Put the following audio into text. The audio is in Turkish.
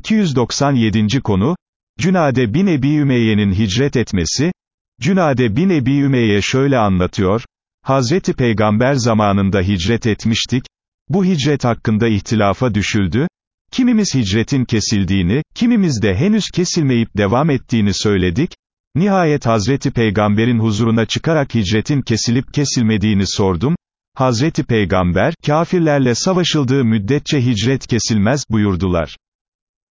297. konu, Cünade bin Ebi Ümeyye'nin hicret etmesi, Cünade bin Ebi Ümeyye şöyle anlatıyor, Hazreti Peygamber zamanında hicret etmiştik, bu hicret hakkında ihtilafa düşüldü, kimimiz hicretin kesildiğini, kimimiz de henüz kesilmeyip devam ettiğini söyledik, nihayet Hazreti Peygamber'in huzuruna çıkarak hicretin kesilip kesilmediğini sordum, Hazreti Peygamber, kafirlerle savaşıldığı müddetçe hicret kesilmez, buyurdular.